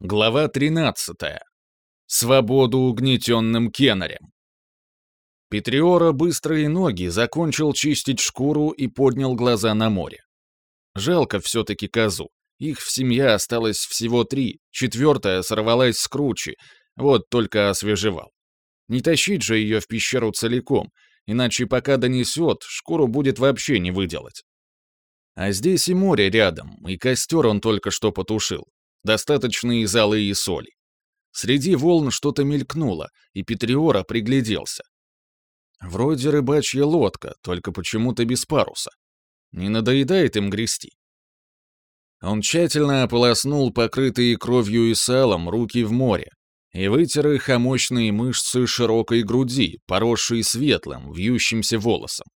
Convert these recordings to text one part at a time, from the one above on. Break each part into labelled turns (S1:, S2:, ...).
S1: Глава 13. Свободу угнетенным кенарям. Петриора быстрые ноги закончил чистить шкуру и поднял глаза на море. Жалко все-таки козу. Их в семье осталось всего три, четвертая сорвалась с кручи, вот только освежевал. Не тащить же ее в пещеру целиком, иначе пока донесет, шкуру будет вообще не выделать. А здесь и море рядом, и костер он только что потушил, Достаточно и золы и соли. Среди волн что-то мелькнуло, и Петриора пригляделся. Вроде рыбачья лодка, только почему-то без паруса. Не надоедает им грести. Он тщательно ополоснул покрытые кровью и салом руки в море и вытер их о мощные мышцы широкой груди, поросшие светлым, вьющимся волосом.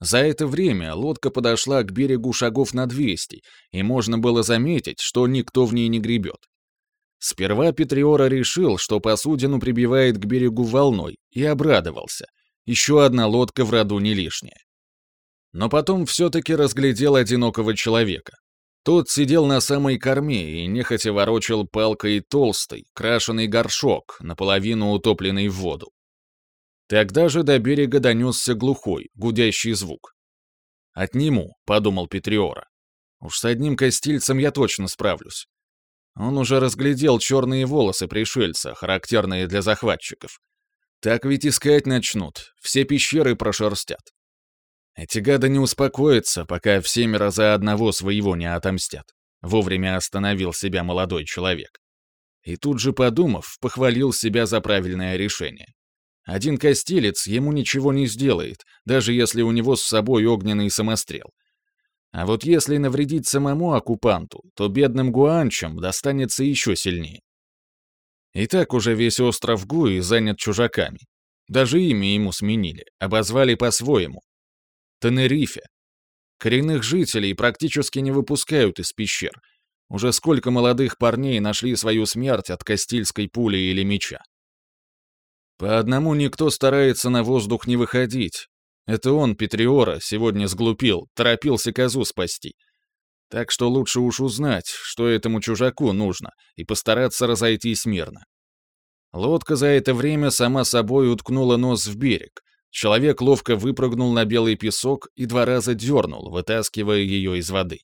S1: За это время лодка подошла к берегу шагов на 200, и можно было заметить, что никто в ней не гребет. Сперва Петриора решил, что посудину прибивает к берегу волной, и обрадовался. Еще одна лодка в роду не лишняя. Но потом все-таки разглядел одинокого человека. Тот сидел на самой корме и нехотя ворочал палкой толстый, крашеный горшок, наполовину утопленный в воду. Тогда же до берега донесся глухой, гудящий звук. «Отниму», — подумал Петриора. «Уж с одним костильцем я точно справлюсь». Он уже разглядел черные волосы пришельца, характерные для захватчиков. Так ведь искать начнут, все пещеры прошерстят. Эти гады не успокоятся, пока в семеро за одного своего не отомстят. Вовремя остановил себя молодой человек. И тут же, подумав, похвалил себя за правильное решение. Один костелец ему ничего не сделает, даже если у него с собой огненный самострел. А вот если навредить самому оккупанту, то бедным гуанчам достанется еще сильнее. И так уже весь остров Гуи занят чужаками. Даже имя ему сменили, обозвали по-своему. Тенерифе. Коренных жителей практически не выпускают из пещер. Уже сколько молодых парней нашли свою смерть от кастильской пули или меча. По одному никто старается на воздух не выходить. Это он, Петриора, сегодня сглупил, торопился козу спасти. Так что лучше уж узнать, что этому чужаку нужно, и постараться разойтись мирно. Лодка за это время сама собой уткнула нос в берег. Человек ловко выпрыгнул на белый песок и два раза дернул, вытаскивая ее из воды.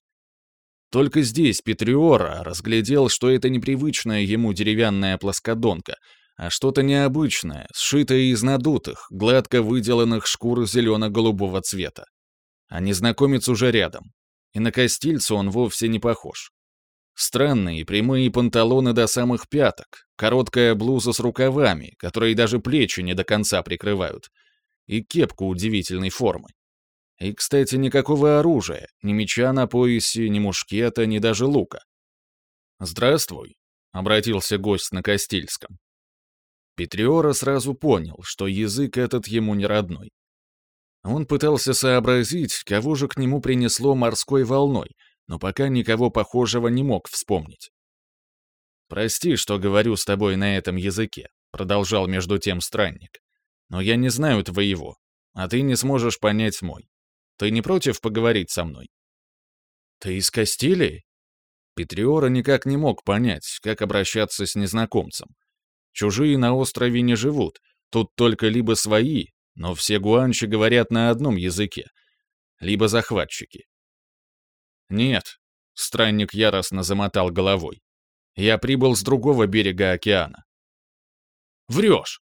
S1: Только здесь Петриора разглядел, что это непривычная ему деревянная плоскодонка — а что-то необычное, сшитое из надутых, гладко выделанных шкур зелено-голубого цвета. А незнакомец уже рядом. И на костильца он вовсе не похож. Странные прямые панталоны до самых пяток, короткая блуза с рукавами, которые даже плечи не до конца прикрывают, и кепку удивительной формы. И, кстати, никакого оружия, ни меча на поясе, ни мушкета, ни даже лука. «Здравствуй», — обратился гость на Костильском. Петриора сразу понял, что язык этот ему не родной. Он пытался сообразить, кого же к нему принесло морской волной, но пока никого похожего не мог вспомнить. «Прости, что говорю с тобой на этом языке», — продолжал между тем странник. «Но я не знаю твоего, а ты не сможешь понять мой. Ты не против поговорить со мной?» «Ты из Кастилии?» Петриора никак не мог понять, как обращаться с незнакомцем. Чужие на острове не живут, тут только либо свои, но все гуанчи говорят на одном языке, либо захватчики. Нет, странник яростно замотал головой. Я прибыл с другого берега океана. Врешь!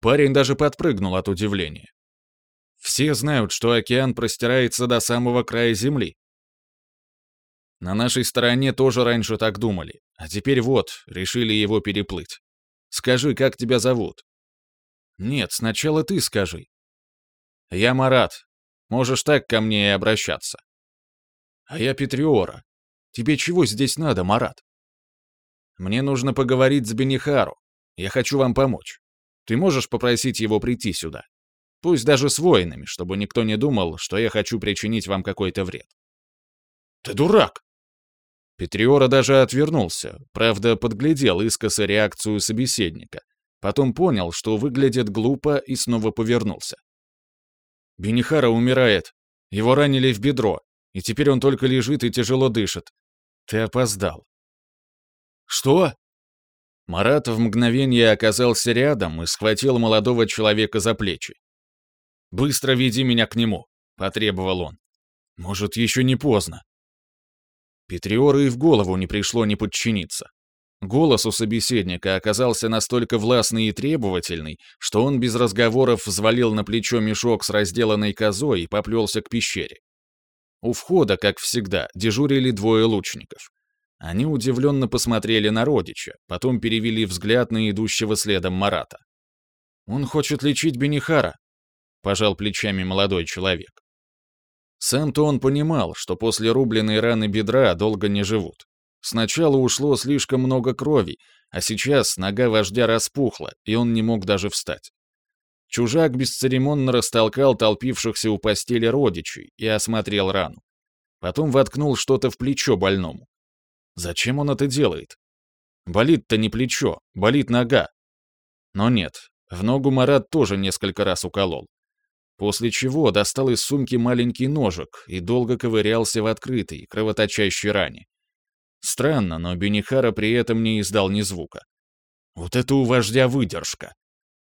S1: Парень даже подпрыгнул от удивления. Все знают, что океан простирается до самого края земли. На нашей стороне тоже раньше так думали, а теперь вот, решили его переплыть. Скажи, как тебя зовут?» «Нет, сначала ты скажи». «Я Марат. Можешь так ко мне и обращаться». «А я Петриора. Тебе чего здесь надо, Марат?» «Мне нужно поговорить с Бенихару. Я хочу вам помочь. Ты можешь попросить его прийти сюда? Пусть даже с воинами, чтобы никто не думал, что я хочу причинить вам какой-то вред». «Ты дурак!» Петриора даже отвернулся, правда, подглядел искоса реакцию собеседника. Потом понял, что выглядит глупо, и снова повернулся. Бенихара умирает. Его ранили в бедро, и теперь он только лежит и тяжело дышит. Ты опоздал. Что? Марат в мгновение оказался рядом и схватил молодого человека за плечи. «Быстро веди меня к нему», — потребовал он. «Может, еще не поздно». Петриору и в голову не пришло не подчиниться. Голос у собеседника оказался настолько властный и требовательный, что он без разговоров взвалил на плечо мешок с разделанной козой и поплелся к пещере. У входа, как всегда, дежурили двое лучников. Они удивленно посмотрели на родича, потом перевели взгляд на идущего следом Марата. «Он хочет лечить Бенихара», — пожал плечами молодой человек. Сам-то он понимал, что после рубленной раны бедра долго не живут. Сначала ушло слишком много крови, а сейчас нога вождя распухла, и он не мог даже встать. Чужак бесцеремонно растолкал толпившихся у постели родичей и осмотрел рану. Потом воткнул что-то в плечо больному. Зачем он это делает? Болит-то не плечо, болит нога. Но нет, в ногу Марат тоже несколько раз уколол. После чего достал из сумки маленький ножик и долго ковырялся в открытой, кровоточащей ране. Странно, но Бенихара при этом не издал ни звука. Вот это у вождя выдержка.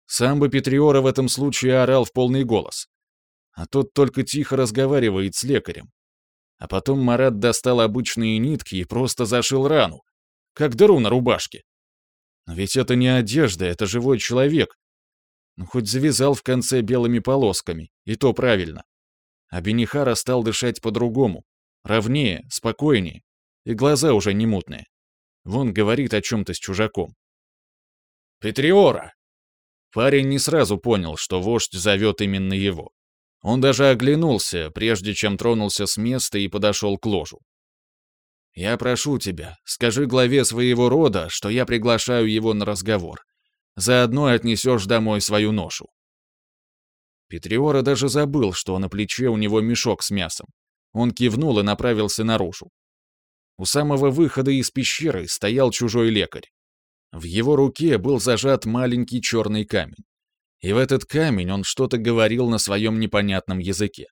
S1: Сам бы Петриора в этом случае орал в полный голос. А тот только тихо разговаривает с лекарем. А потом Марат достал обычные нитки и просто зашил рану. Как дыру на рубашке. Но ведь это не одежда, это живой человек. Ну, хоть завязал в конце белыми полосками, и то правильно. А Бенихара стал дышать по-другому. Ровнее, спокойнее. И глаза уже не мутные. Вон говорит о чем-то с чужаком. «Петриора!» Парень не сразу понял, что вождь зовет именно его. Он даже оглянулся, прежде чем тронулся с места и подошел к ложу. «Я прошу тебя, скажи главе своего рода, что я приглашаю его на разговор. Заодно отнесешь домой свою ношу». Петриора даже забыл, что на плече у него мешок с мясом. Он кивнул и направился наружу. У самого выхода из пещеры стоял чужой лекарь. В его руке был зажат маленький черный камень и в этот камень он что-то говорил на своем непонятном языке.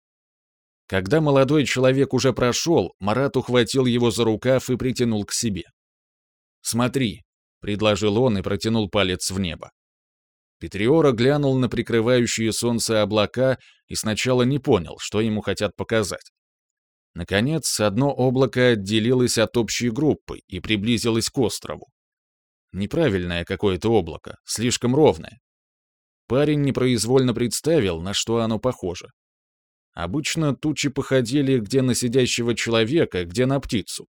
S1: Когда молодой человек уже прошел, Марат ухватил его за рукав и притянул к себе. «Смотри», — предложил он и протянул палец в небо. Петриора глянул на прикрывающие солнце облака и сначала не понял, что ему хотят показать. Наконец, одно облако отделилось от общей группы и приблизилось к острову. Неправильное какое-то облако, слишком ровное. Парень непроизвольно представил, на что оно похоже. Обычно тучи походили где на сидящего человека, где на птицу.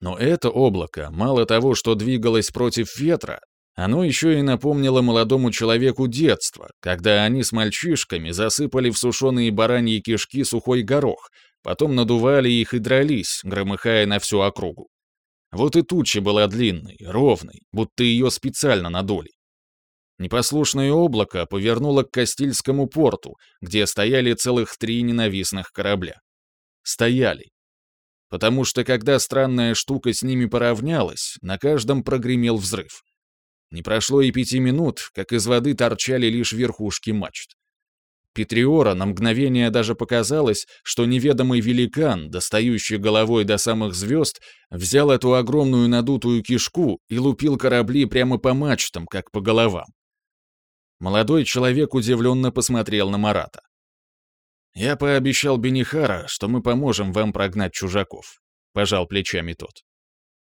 S1: Но это облако, мало того, что двигалось против ветра, оно еще и напомнило молодому человеку детство, когда они с мальчишками засыпали в сушеные бараньи кишки сухой горох, потом надували их и дрались, громыхая на всю округу. Вот и туча была длинной, ровной, будто ее специально надули. Непослушное облако повернуло к Кастильскому порту, где стояли целых три ненавистных корабля. Стояли. Потому что когда странная штука с ними поравнялась, на каждом прогремел взрыв. Не прошло и пяти минут, как из воды торчали лишь верхушки мачт. Петриора на мгновение даже показалось, что неведомый великан, достающий головой до самых звезд, взял эту огромную надутую кишку и лупил корабли прямо по мачтам, как по головам. Молодой человек удивленно посмотрел на Марата. «Я пообещал Бенихара, что мы поможем вам прогнать чужаков», — пожал плечами тот.